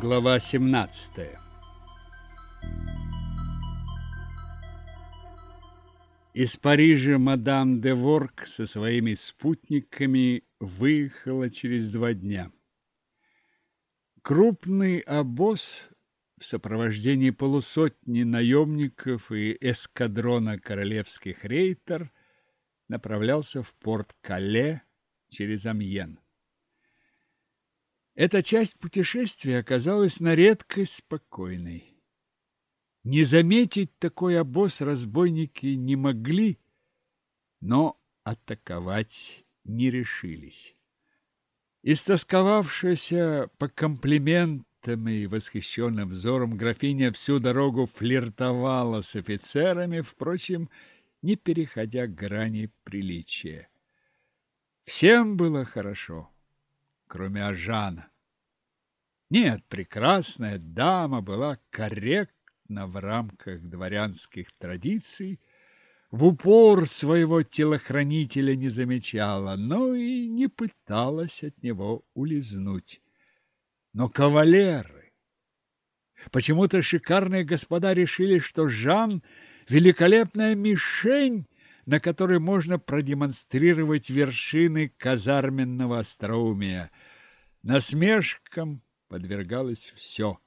Глава 17 Из Парижа мадам де Ворк со своими спутниками выехала через два дня. Крупный обоз в сопровождении полусотни наемников и эскадрона королевских рейтер направлялся в порт Кале через Амьен. Эта часть путешествия оказалась на редкость спокойной. Не заметить такой обоз разбойники не могли, но атаковать не решились. Истосковавшаяся по комплиментам и восхищенным взором графиня всю дорогу флиртовала с офицерами, впрочем, не переходя грани приличия. Всем было хорошо, кроме Ажана. Нет, прекрасная дама была корректна в рамках дворянских традиций, в упор своего телохранителя не замечала, но и не пыталась от него улизнуть. Но кавалеры... Почему-то шикарные господа решили, что Жан — великолепная мишень, на которой можно продемонстрировать вершины казарменного остроумия. Насмешкам, подвергалось все,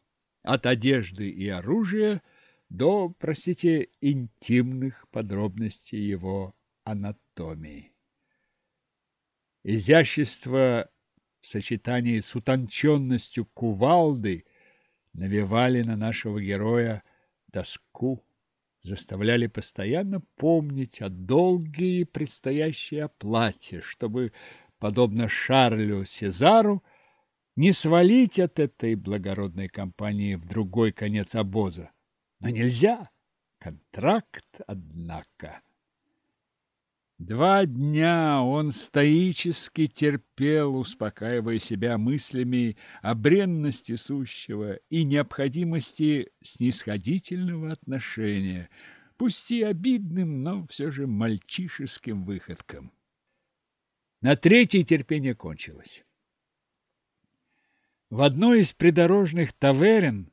от одежды и оружия до, простите, интимных подробностей его анатомии. Изящество в сочетании с утонченностью кувалды навевали на нашего героя тоску, заставляли постоянно помнить о долге и предстоящей оплате, чтобы, подобно Шарлю Сезару, не свалить от этой благородной компании в другой конец обоза. Но нельзя. Контракт, однако. Два дня он стоически терпел, успокаивая себя мыслями о бренности сущего и необходимости снисходительного отношения, пусть и обидным, но все же мальчишеским выходком. На третье терпение кончилось. В одной из придорожных таверен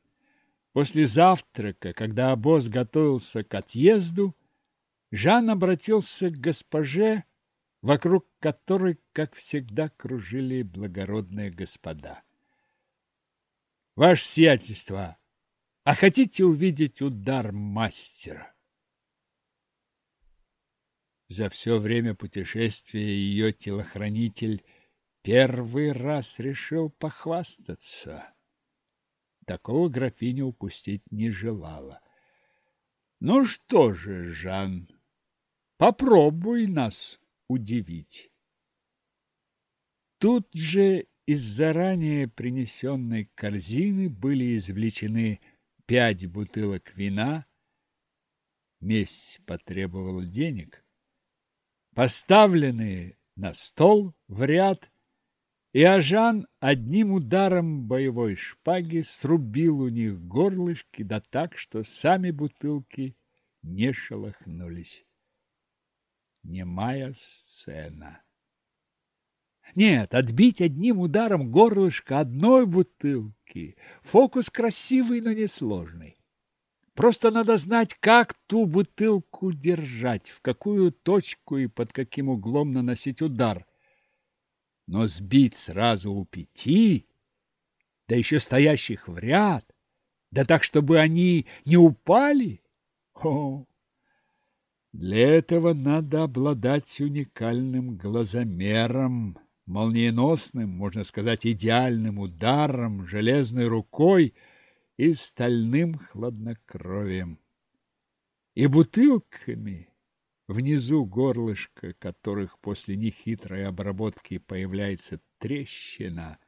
после завтрака, когда обоз готовился к отъезду, Жан обратился к госпоже, вокруг которой, как всегда, кружили благородные господа. Ваше сиятельство, а хотите увидеть удар мастера? За все время путешествия ее телохранитель первый раз решил похвастаться. Такого графиня упустить не желала. Ну что же, Жан, попробуй нас удивить. Тут же из заранее принесенной корзины были извлечены пять бутылок вина. Месть потребовала денег. Поставленные на стол в ряд и Ажан одним ударом боевой шпаги срубил у них горлышки, да так, что сами бутылки не шелохнулись. Немая сцена. Нет, отбить одним ударом горлышко одной бутылки — фокус красивый, но несложный. Просто надо знать, как ту бутылку держать, в какую точку и под каким углом наносить удар но сбить сразу у пяти, да еще стоящих в ряд, да так, чтобы они не упали, о, для этого надо обладать уникальным глазомером, молниеносным, можно сказать, идеальным ударом, железной рукой и стальным хладнокровием. И бутылками внизу горлышка которых после нехитрой обработки появляется трещина.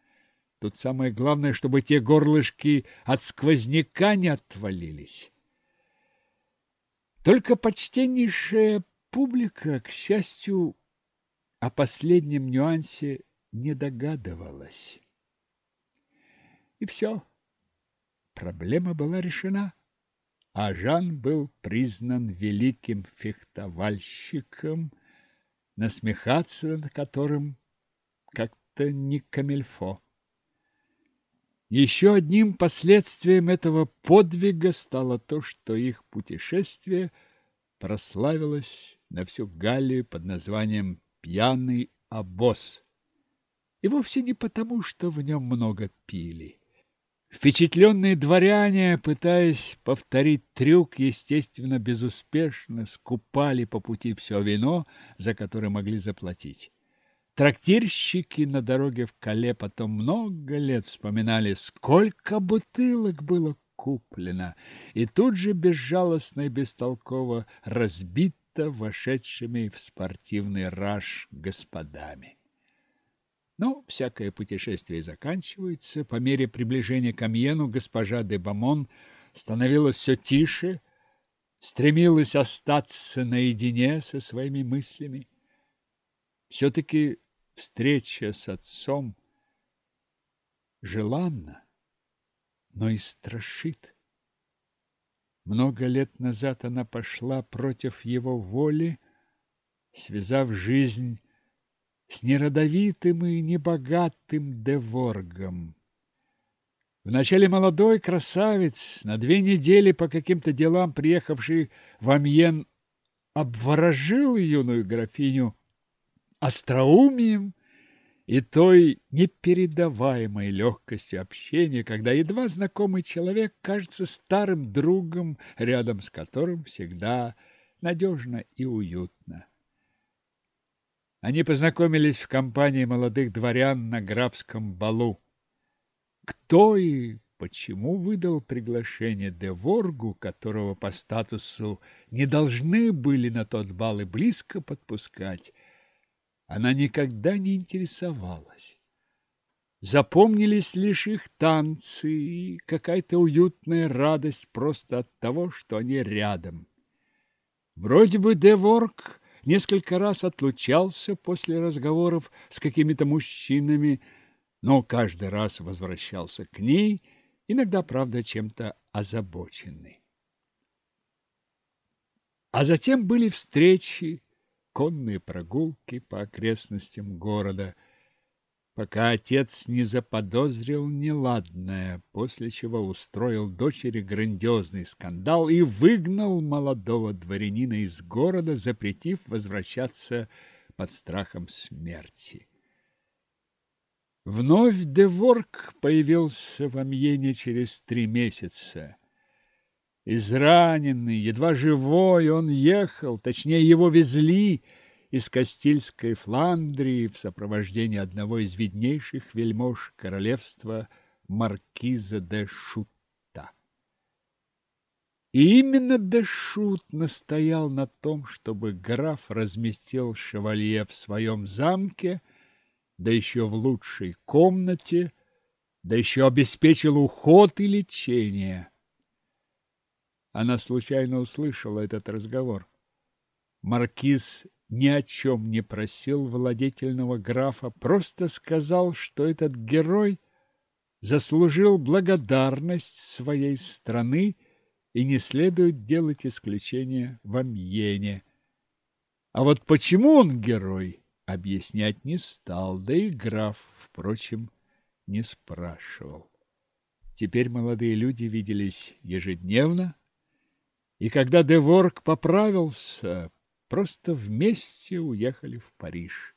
Тут самое главное, чтобы те горлышки от сквозняка не отвалились. Только почтеннейшая публика, к счастью, о последнем нюансе не догадывалась. И все. Проблема была решена а Жан был признан великим фехтовальщиком, насмехаться над которым как-то не камельфо. Еще одним последствием этого подвига стало то, что их путешествие прославилось на всю Галлию под названием «Пьяный обоз». И вовсе не потому, что в нем много пили. Впечатленные дворяне, пытаясь повторить трюк, естественно, безуспешно скупали по пути все вино, за которое могли заплатить. Трактирщики на дороге в Кале потом много лет вспоминали, сколько бутылок было куплено, и тут же безжалостно и бестолково разбито вошедшими в спортивный раж господами. Но всякое путешествие заканчивается. По мере приближения к Амьену госпожа де Бамон становилась все тише, стремилась остаться наедине со своими мыслями. Все-таки встреча с отцом желанна, но и страшит. Много лет назад она пошла против его воли, связав жизнь с неродовитым и небогатым Деворгом. Вначале молодой красавец, на две недели по каким-то делам приехавший в Амьен, обворожил юную графиню остроумием и той непередаваемой легкостью общения, когда едва знакомый человек кажется старым другом, рядом с которым всегда надежно и уютно. Они познакомились в компании молодых дворян на графском балу. Кто и почему выдал приглашение Деворгу, которого по статусу не должны были на тот бал и близко подпускать, она никогда не интересовалась. Запомнились лишь их танцы и какая-то уютная радость просто от того, что они рядом. Вроде бы Деворг несколько раз отлучался после разговоров с какими-то мужчинами, но каждый раз возвращался к ней, иногда, правда, чем-то озабоченный. А затем были встречи, конные прогулки по окрестностям города, пока отец не заподозрил неладное, после чего устроил дочери грандиозный скандал и выгнал молодого дворянина из города, запретив возвращаться под страхом смерти. Вновь Деворк появился в Амьене через три месяца. Израненный, едва живой, он ехал, точнее, его везли из Кастильской Фландрии в сопровождении одного из виднейших вельмож королевства маркиза де Шутта. И именно де Шут настоял на том, чтобы граф разместил шевалье в своем замке, да еще в лучшей комнате, да еще обеспечил уход и лечение. Она случайно услышала этот разговор. Маркиз ни о чем не просил владетельного графа, просто сказал, что этот герой заслужил благодарность своей страны и не следует делать исключения в Амьене. А вот почему он герой, объяснять не стал, да и граф, впрочем, не спрашивал. Теперь молодые люди виделись ежедневно, и когда Деворг поправился, просто вместе уехали в Париж.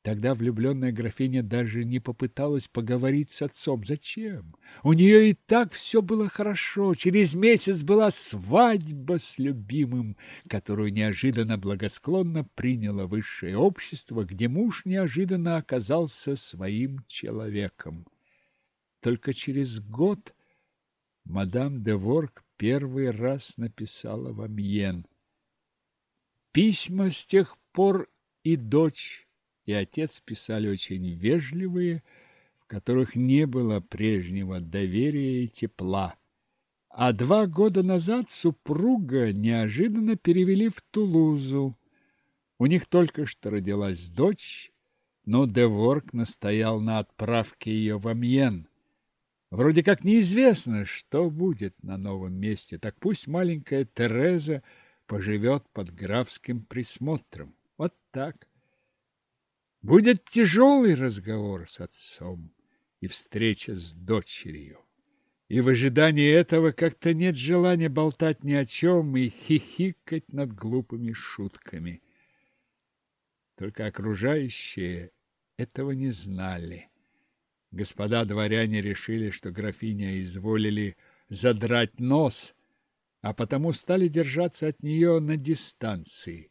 Тогда влюбленная графиня даже не попыталась поговорить с отцом. Зачем? У нее и так все было хорошо. Через месяц была свадьба с любимым, которую неожиданно благосклонно приняло высшее общество, где муж неожиданно оказался своим человеком. Только через год мадам де Ворк первый раз написала в Амьен. Письма с тех пор и дочь, и отец писали очень вежливые, в которых не было прежнего доверия и тепла. А два года назад супруга неожиданно перевели в Тулузу. У них только что родилась дочь, но Деворк настоял на отправке ее в Амьен. Вроде как неизвестно, что будет на новом месте, так пусть маленькая Тереза поживет под графским присмотром. Вот так. Будет тяжелый разговор с отцом. и встреча с дочерью. И в ожидании этого как-то нет желания болтать ни о чем и хихикать над глупыми шутками. Только окружающие этого не знали. Господа дворяне решили, что графиня изволили задрать нос, а потому стали держаться от нее на дистанции.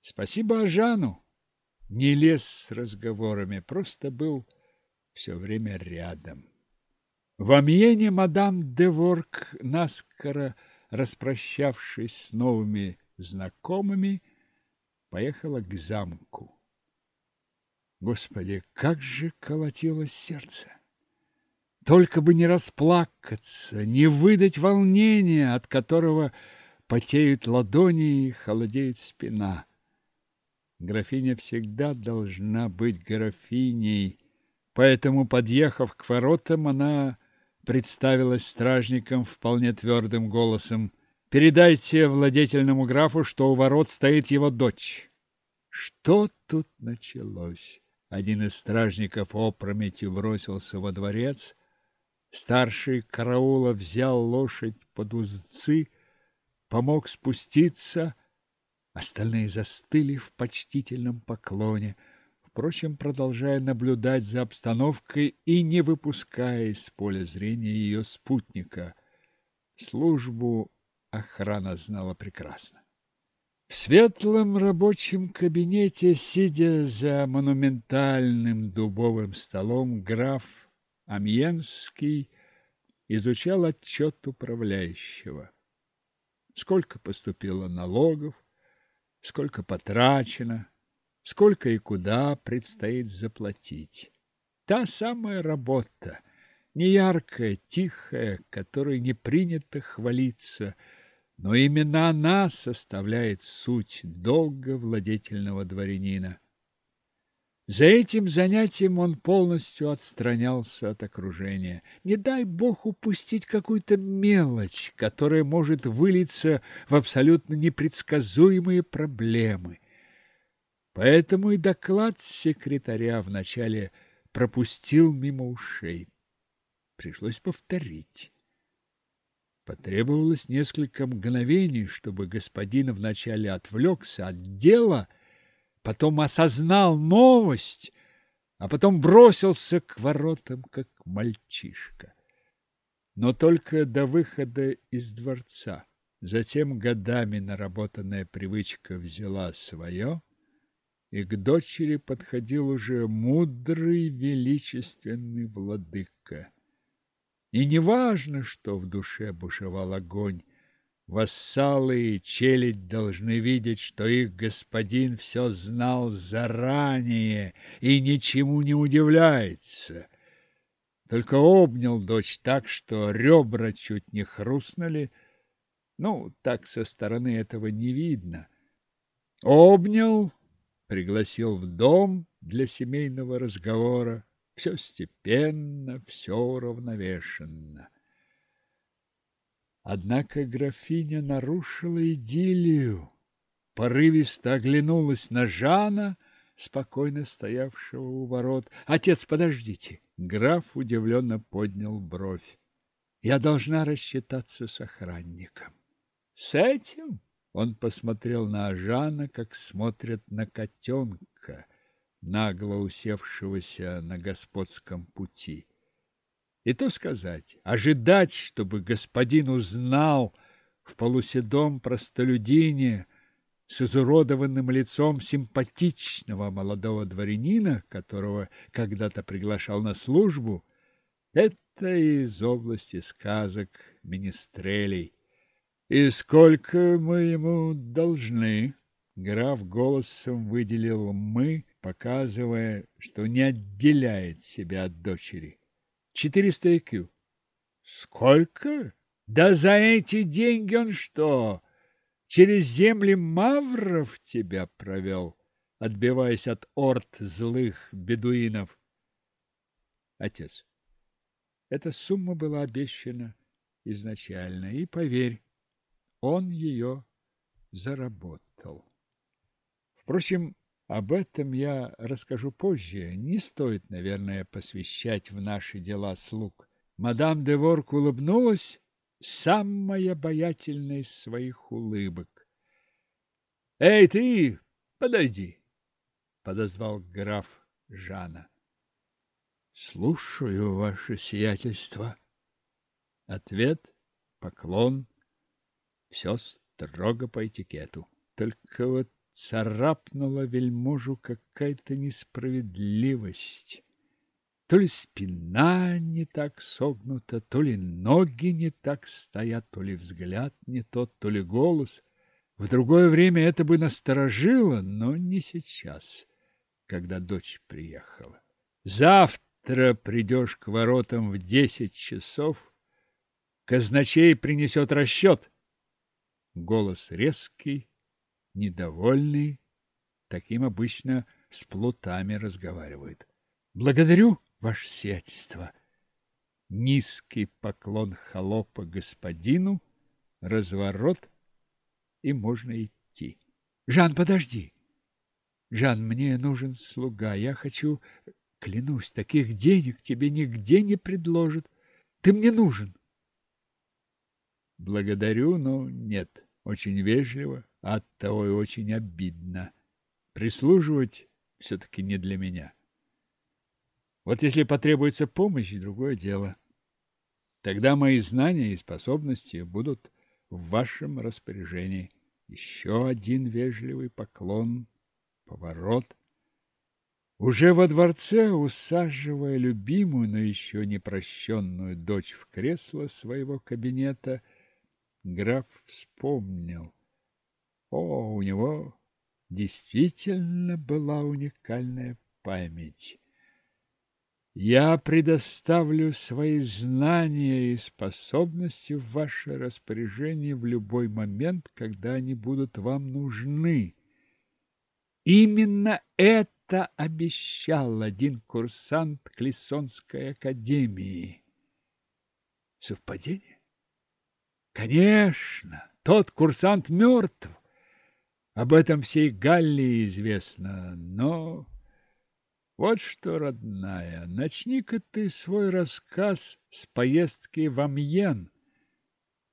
Спасибо Ажану. Не лез с разговорами, просто был все время рядом. В Амьене мадам де Ворк, наскоро распрощавшись с новыми знакомыми, поехала к замку. Господи, как же колотилось сердце! Только бы не расплакаться, не выдать волнения, от которого потеют ладони и холодеет спина. Графиня всегда должна быть графиней, поэтому, подъехав к воротам, она представилась стражникам вполне твердым голосом. «Передайте владетельному графу, что у ворот стоит его дочь». Что тут началось? Один из стражников опрометью бросился во дворец. Старший караула взял лошадь под узцы, помог спуститься. Остальные застыли в почтительном поклоне — впрочем, продолжая наблюдать за обстановкой и не выпуская из поля зрения ее спутника. Службу охрана знала прекрасно. В светлом рабочем кабинете, сидя за монументальным дубовым столом, граф Амьенский изучал отчет управляющего. Сколько поступило налогов, сколько потрачено, сколько и куда предстоит заплатить. Та самая работа, неяркая, тихая, которой не принято хвалиться, но именно она составляет суть долга владетельного дворянина. За этим занятием он полностью отстранялся от окружения. Не дай бог упустить какую-то мелочь, которая может вылиться в абсолютно непредсказуемые проблемы. Поэтому и доклад секретаря вначале пропустил мимо ушей. Пришлось повторить. Потребовалось несколько мгновений, чтобы господин вначале отвлекся от дела, потом осознал новость, а потом бросился к воротам, как мальчишка. Но только до выхода из дворца. Затем годами наработанная привычка взяла свое — и к дочери подходил уже мудрый величественный владыка. И неважно, что в душе бушевал огонь, вассалы и челядь должны видеть, что их господин все знал заранее и ничему не удивляется. Только обнял дочь так, что ребра чуть не хрустнули, ну, так со стороны этого не видно. Обнял пригласил в дом для семейного разговора. Все степенно, все уравновешенно. Однако графиня нарушила идиллию, порывисто оглянулась на Жана, спокойно стоявшего у ворот. «Отец, подождите!» Граф удивленно поднял бровь. «Я должна рассчитаться с охранником». «С этим?» Он посмотрел на Ажана, как смотрят на котенка, нагло усевшегося на господском пути. И то сказать, ожидать, чтобы господин узнал в полуседом простолюдине с изуродованным лицом симпатичного молодого дворянина, которого когда-то приглашал на службу, это из области сказок министрелей. И сколько мы ему должны? Граф голосом выделил «мы», показывая, что не отделяет себя от дочери. Четыреста IQ. Сколько? Да за эти деньги он что, через земли мавров тебя провел, отбиваясь от орд злых бедуинов? Отец, эта сумма была обещана изначально, и, поверь, он ее заработал. Впрочем, об этом я расскажу позже. Не стоит, наверное, посвящать в наши дела слуг. Мадам де Ворк улыбнулась, самая обаятельная из своих улыбок. — Эй, ты, подойди! — подозвал граф Жана. — Слушаю, ваше сиятельство. Ответ — поклон. Все строго по этикету. Только вот царапнула вельможу какая-то несправедливость. То ли спина не так согнута, то ли ноги не так стоят, то ли взгляд не тот, то ли голос. В другое время это бы насторожило, но не сейчас, когда дочь приехала. Завтра придешь к воротам в десять часов, казначей принесет расчет. Голос резкий, недовольный, таким обычно с плутами разговаривают. Благодарю, ваше сиятельство. Низкий поклон холопа господину, разворот, и можно идти. Жан, подожди. Жан, мне нужен слуга. Я хочу, клянусь, таких денег тебе нигде не предложат. Ты мне нужен. Благодарю, но нет. Очень вежливо, Оттого и очень обидно. Прислуживать все-таки не для меня. Вот если потребуется помощь, другое дело. Тогда мои знания и способности будут в вашем распоряжении. Еще один вежливый поклон, поворот. Уже во дворце, усаживая любимую, но еще не прощенную дочь в кресло своего кабинета, граф вспомнил — о, у него действительно была уникальная память. Я предоставлю свои знания и способности в ваше распоряжение в любой момент, когда они будут вам нужны. Именно это обещал один курсант Клессонской академии. Совпадение? Конечно, тот курсант мертв. Об этом всей Галлии известно, но... Вот что, родная, начни-ка ты свой рассказ с поездки в Амьен.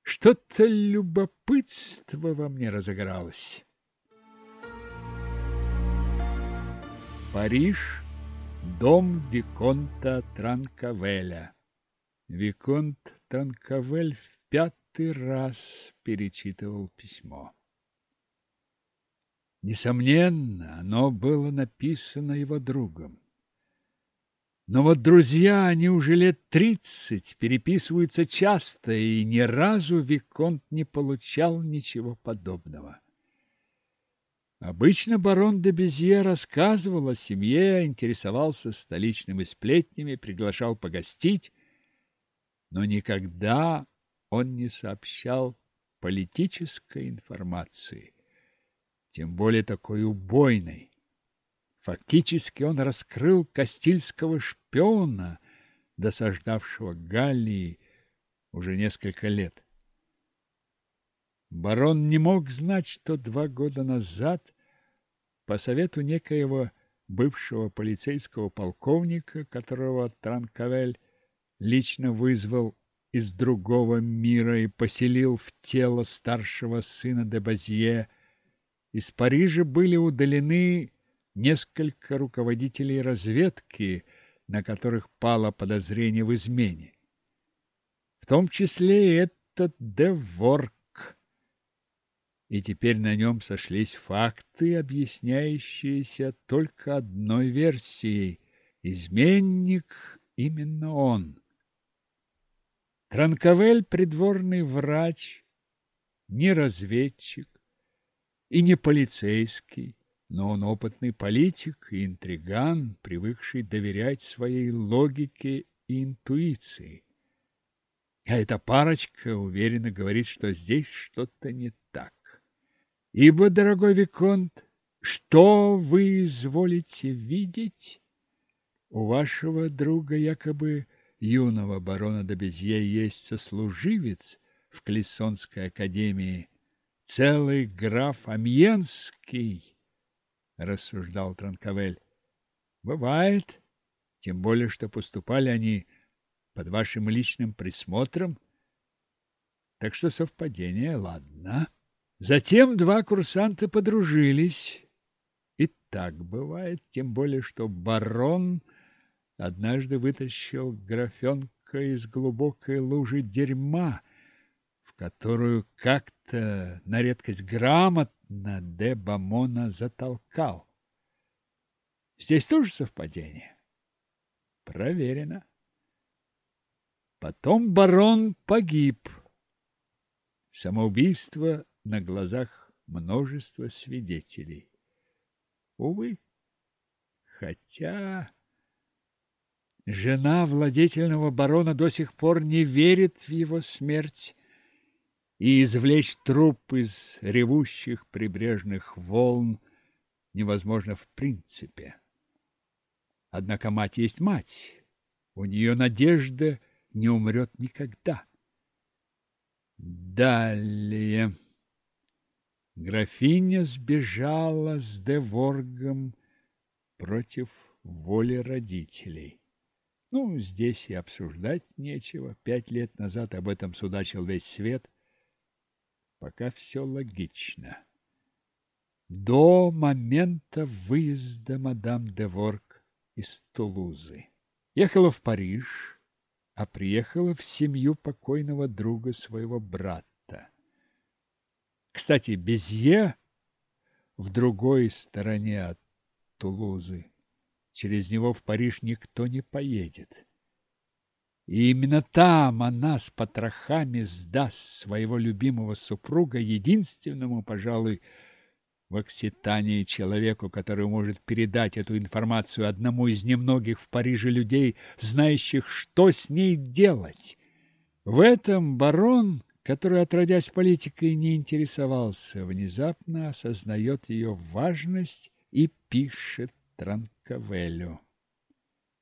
Что-то любопытство во мне разыгралось. Париж, дом Виконта Транкавеля. Виконт Транкавель в пятый раз перечитывал письмо. Несомненно, оно было написано его другом. Но вот друзья, они уже лет тридцать, переписываются часто, и ни разу Виконт не получал ничего подобного. Обычно барон де Безье рассказывал о семье, интересовался столичными сплетнями, приглашал погостить, но никогда он не сообщал политической информации тем более такой убойной. Фактически он раскрыл Кастильского шпиона, досаждавшего Галлии уже несколько лет. Барон не мог знать, что два года назад по совету некоего бывшего полицейского полковника, которого Транкавель лично вызвал из другого мира и поселил в тело старшего сына де Базье, из Парижа были удалены несколько руководителей разведки, на которых пало подозрение в измене. В том числе и этот Деворк. И теперь на нем сошлись факты, объясняющиеся только одной версией. Изменник именно он. Транковель – придворный врач, не разведчик, и не полицейский, но он опытный политик и интриган, привыкший доверять своей логике и интуиции. А эта парочка уверенно говорит, что здесь что-то не так. Ибо, дорогой Виконт, что вы изволите видеть? У вашего друга якобы юного барона Добезье есть сослуживец в Клессонской академии, целый граф Амьенский, рассуждал Транковель. Бывает, тем более, что поступали они под вашим личным присмотром. Так что совпадение, ладно. Затем два курсанта подружились. И так бывает, тем более, что барон однажды вытащил графенка из глубокой лужи дерьма, в которую как-то на редкость грамотно де Бамона затолкал. Здесь тоже совпадение. Проверено. Потом барон погиб. Самоубийство на глазах множества свидетелей. Увы, хотя жена владетельного барона до сих пор не верит в его смерть, и извлечь труп из ревущих прибрежных волн невозможно в принципе. Однако мать есть мать, у нее надежда не умрет никогда. Далее. Графиня сбежала с Деворгом против воли родителей. Ну, здесь и обсуждать нечего. Пять лет назад об этом судачил весь свет. Пока все логично. До момента выезда мадам Деворг из Тулузы. Ехала в Париж, а приехала в семью покойного друга своего брата. Кстати, Безье в другой стороне от Тулузы. Через него в Париж никто не поедет. И именно там она с потрохами сдаст своего любимого супруга, единственному, пожалуй, в Окситании человеку, который может передать эту информацию одному из немногих в Париже людей, знающих, что с ней делать. В этом барон который, отродясь политикой, не интересовался, внезапно осознает ее важность и пишет Транковелю.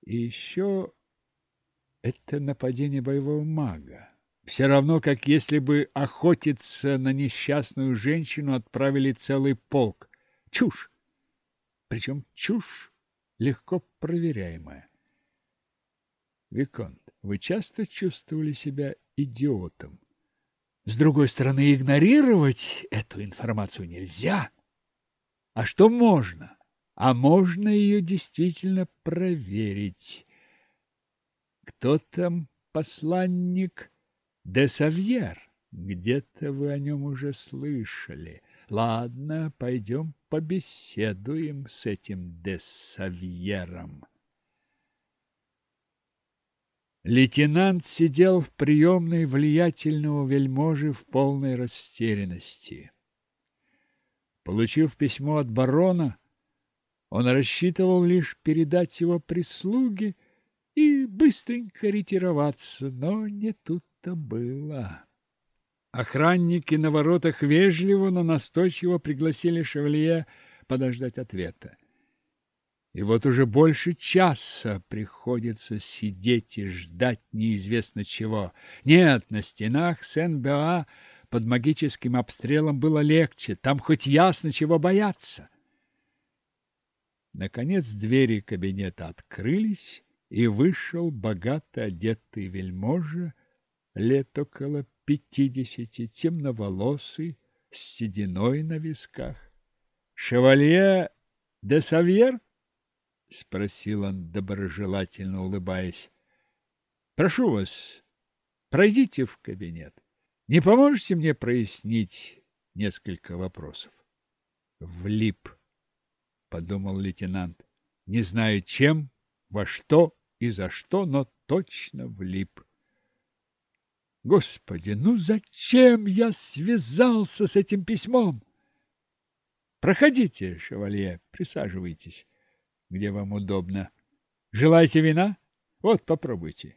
И еще это нападение боевого мага. Все равно, как если бы охотиться на несчастную женщину отправили целый полк. Чушь! Причем чушь легко проверяемая. Виконт, вы часто чувствовали себя идиотом? С другой стороны, игнорировать эту информацию нельзя. А что можно? А можно ее действительно проверить. Кто там посланник де Савьер? Где-то вы о нем уже слышали. Ладно, пойдем побеседуем с этим де Савьером. Лейтенант сидел в приемной влиятельного вельможи в полной растерянности. Получив письмо от барона, он рассчитывал лишь передать его прислуге и быстренько ретироваться, но не тут-то было. Охранники на воротах вежливо, но настойчиво пригласили Шевалье подождать ответа. И вот уже больше часа приходится сидеть и ждать неизвестно чего. Нет, на стенах Сен-Беа под магическим обстрелом было легче. Там хоть ясно, чего бояться. Наконец двери кабинета открылись, и вышел богато одетый вельможа, лет около пятидесяти, темноволосый, с сединой на висках. «Шевалье де Савьер?» — спросил он, доброжелательно улыбаясь. — Прошу вас, пройдите в кабинет. Не поможете мне прояснить несколько вопросов? — Влип, — подумал лейтенант. — Не знаю, чем, во что и за что, но точно влип. Господи, ну зачем я связался с этим письмом? Проходите, шевалье, присаживайтесь где вам удобно. Желаете вина? Вот, попробуйте.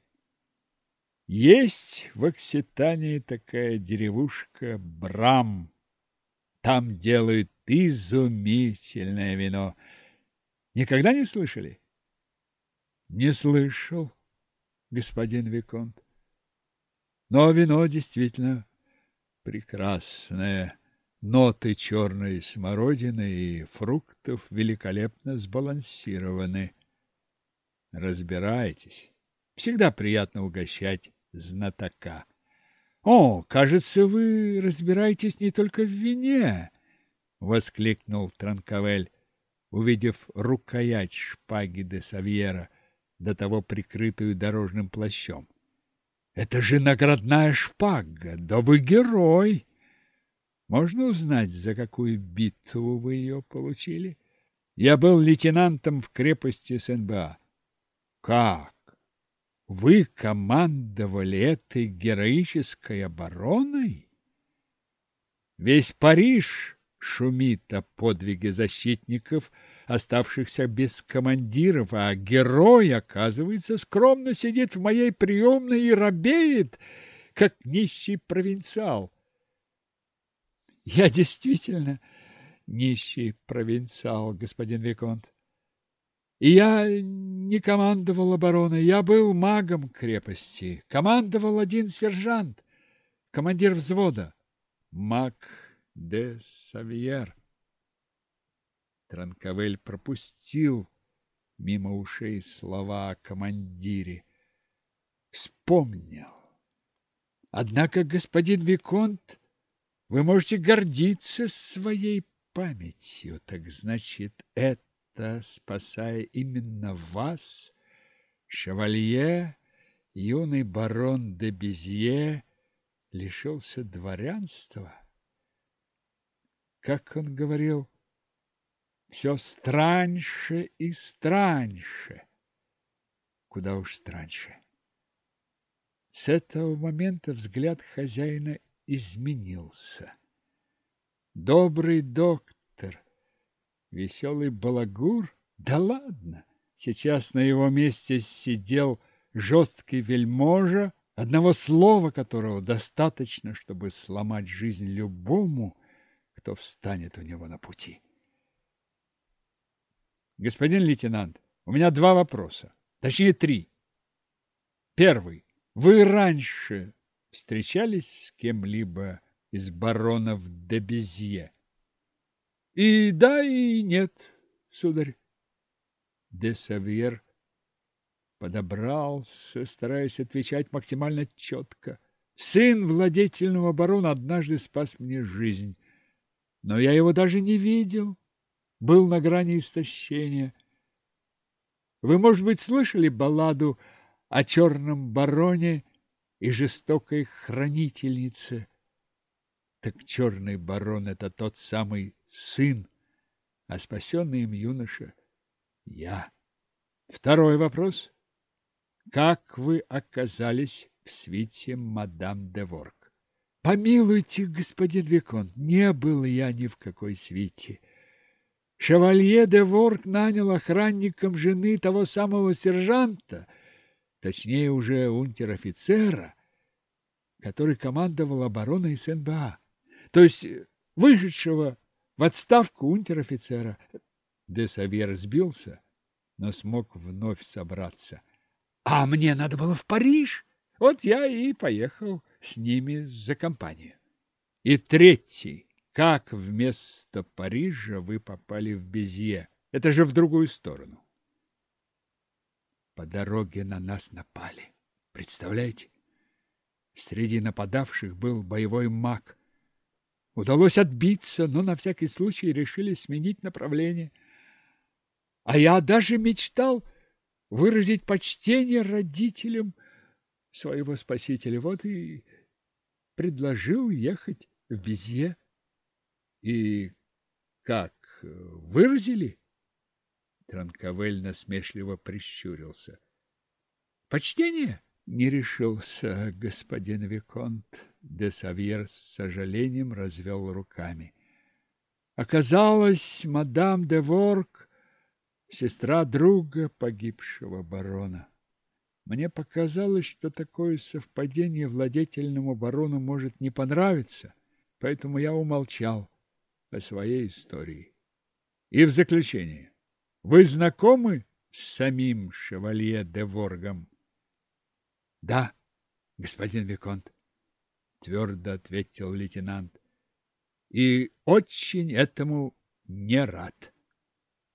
Есть в Окситании такая деревушка Брам. Там делают изумительное вино. Никогда не слышали? Не слышал, господин Виконт. Но вино действительно прекрасное. Ноты черной смородины и фруктов великолепно сбалансированы. Разбирайтесь. Всегда приятно угощать знатока. О, кажется, вы разбираетесь не только в вине, воскликнул Транковель, увидев рукоять шпаги де Савьера, до того прикрытую дорожным плащом. Это же наградная шпага, да вы герой! Можно узнать, за какую битву вы ее получили? Я был лейтенантом в крепости СНБА. Как? Вы командовали этой героической обороной? Весь Париж шумит о подвиге защитников, оставшихся без командиров, а герой, оказывается, скромно сидит в моей приемной и робеет, как нищий провинциал. Я действительно нищий провинциал, господин Виконт. И я не командовал обороной, я был магом крепости. Командовал один сержант, командир взвода. Маг де Савьер. Транковель пропустил мимо ушей слова о командире. Вспомнил. Однако, господин Виконт, вы можете гордиться своей памятью. Так значит, это спасая именно вас, шевалье, юный барон де Безье лишился дворянства? Как он говорил, все страньше и страньше. Куда уж страньше. С этого момента взгляд хозяина изменился. Добрый доктор Веселый балагур? Да ладно! Сейчас на его месте сидел жесткий вельможа, одного слова которого достаточно, чтобы сломать жизнь любому, кто встанет у него на пути. Господин лейтенант, у меня два вопроса, точнее три. Первый. Вы раньше встречались с кем-либо из баронов де Безье? И да, и нет, сударь. Де Савьер подобрался, стараясь отвечать максимально четко. Сын владетельного барона однажды спас мне жизнь, но я его даже не видел, был на грани истощения. Вы, может быть, слышали балладу о черном бароне и жестокой хранительнице? Так черный барон — это тот самый сын, а спасенный им юноша — я. Второй вопрос. Как вы оказались в свите мадам де Ворк? Помилуйте, господин Виконт, не был я ни в какой свите. Шевалье де Ворк нанял охранником жены того самого сержанта, точнее уже унтер-офицера, который командовал обороной СНБА то есть вышедшего в отставку унтер-офицера. Де Савьер сбился, но смог вновь собраться. А мне надо было в Париж. Вот я и поехал с ними за компанию. И третий. Как вместо Парижа вы попали в Безье? Это же в другую сторону. По дороге на нас напали. Представляете? Среди нападавших был боевой маг. Удалось отбиться, но на всякий случай решили сменить направление. А я даже мечтал выразить почтение родителям своего спасителя. Вот и предложил ехать в Безье. И как, выразили? Транковель насмешливо прищурился. Почтение? Не решился господин Виконт. Де Савьер с сожалением развел руками. Оказалось, мадам де Ворк — сестра друга погибшего барона. Мне показалось, что такое совпадение владетельному барону может не понравиться, поэтому я умолчал о своей истории. И в заключение. Вы знакомы с самим шевалье де Воргом? — Да, господин Виконт твердо ответил лейтенант. и очень этому не рад.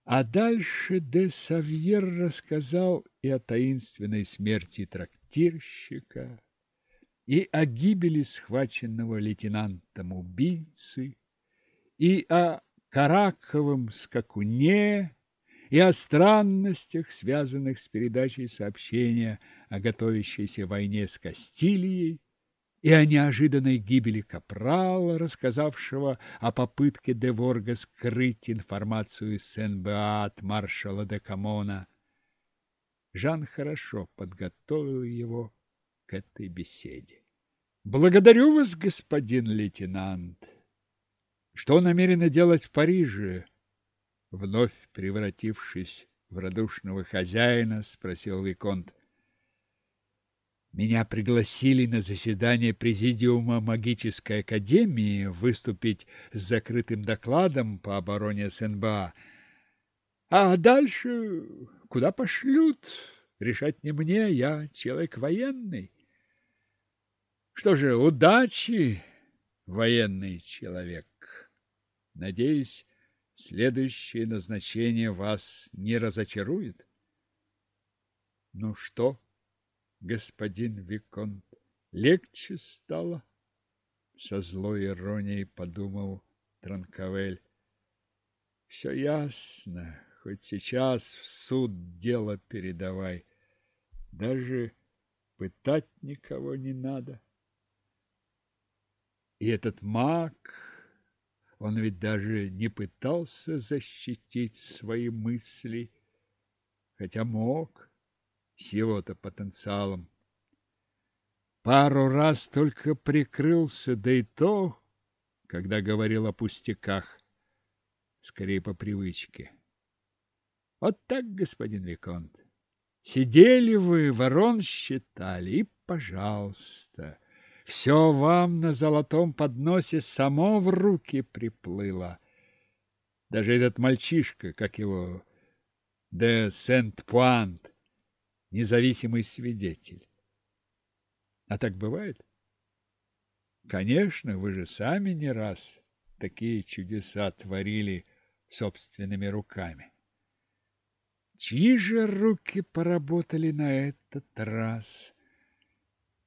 А дальше де Савьер рассказал и о таинственной смерти трактирщика, и о гибели схваченного лейтенантом убийцы, и о Караковом скакуне, и о странностях, связанных с передачей сообщения о готовящейся войне с Кастилией, и о неожиданной гибели Капрала, рассказавшего о попытке Деворга скрыть информацию из СНБА от маршала де Камона. Жан хорошо подготовил его к этой беседе. Благодарю вас, господин лейтенант. Что намерены делать в Париже? Вновь превратившись в радушного хозяина, спросил Виконт. Меня пригласили на заседание Президиума магической академии выступить с закрытым докладом по обороне СНБА. А дальше куда пошлют, решать не мне, я человек военный. Что же, удачи, военный человек. Надеюсь, следующее назначение вас не разочарует. Ну что? господин Виконт, легче стало? Со злой иронией подумал Транковель. Все ясно, хоть сейчас в суд дело передавай. Даже пытать никого не надо. И этот маг, он ведь даже не пытался защитить свои мысли, хотя мог с его-то потенциалом. Пару раз только прикрылся, да и то, когда говорил о пустяках, скорее по привычке. Вот так, господин Виконт. Сидели вы, ворон считали, и, пожалуйста, все вам на золотом подносе само в руки приплыло. Даже этот мальчишка, как его, де Сент-Пуант, независимый свидетель. А так бывает? Конечно, вы же сами не раз такие чудеса творили собственными руками. Чьи же руки поработали на этот раз?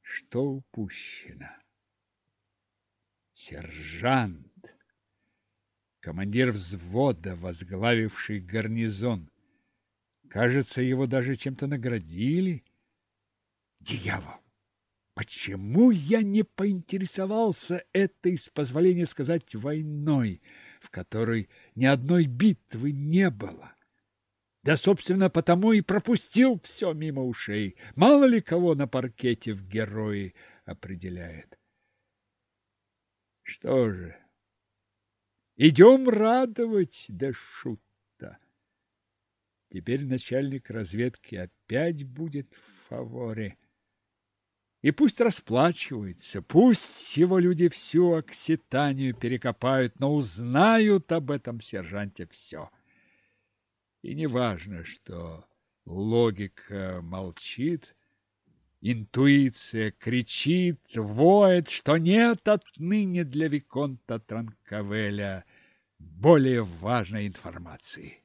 Что упущено? Сержант, командир взвода, возглавивший гарнизон, Кажется, его даже чем-то наградили. Дьявол! Почему я не поинтересовался этой, с позволения сказать, войной, в которой ни одной битвы не было? Да, собственно, потому и пропустил все мимо ушей. Мало ли кого на паркете в герои определяет. Что же, идем радовать Дашут. Теперь начальник разведки опять будет в фаворе. И пусть расплачивается, пусть его люди всю Окситанию перекопают, но узнают об этом сержанте все. И не важно, что логика молчит, интуиция кричит, воет, что нет отныне для Виконта Транкавеля более важной информации.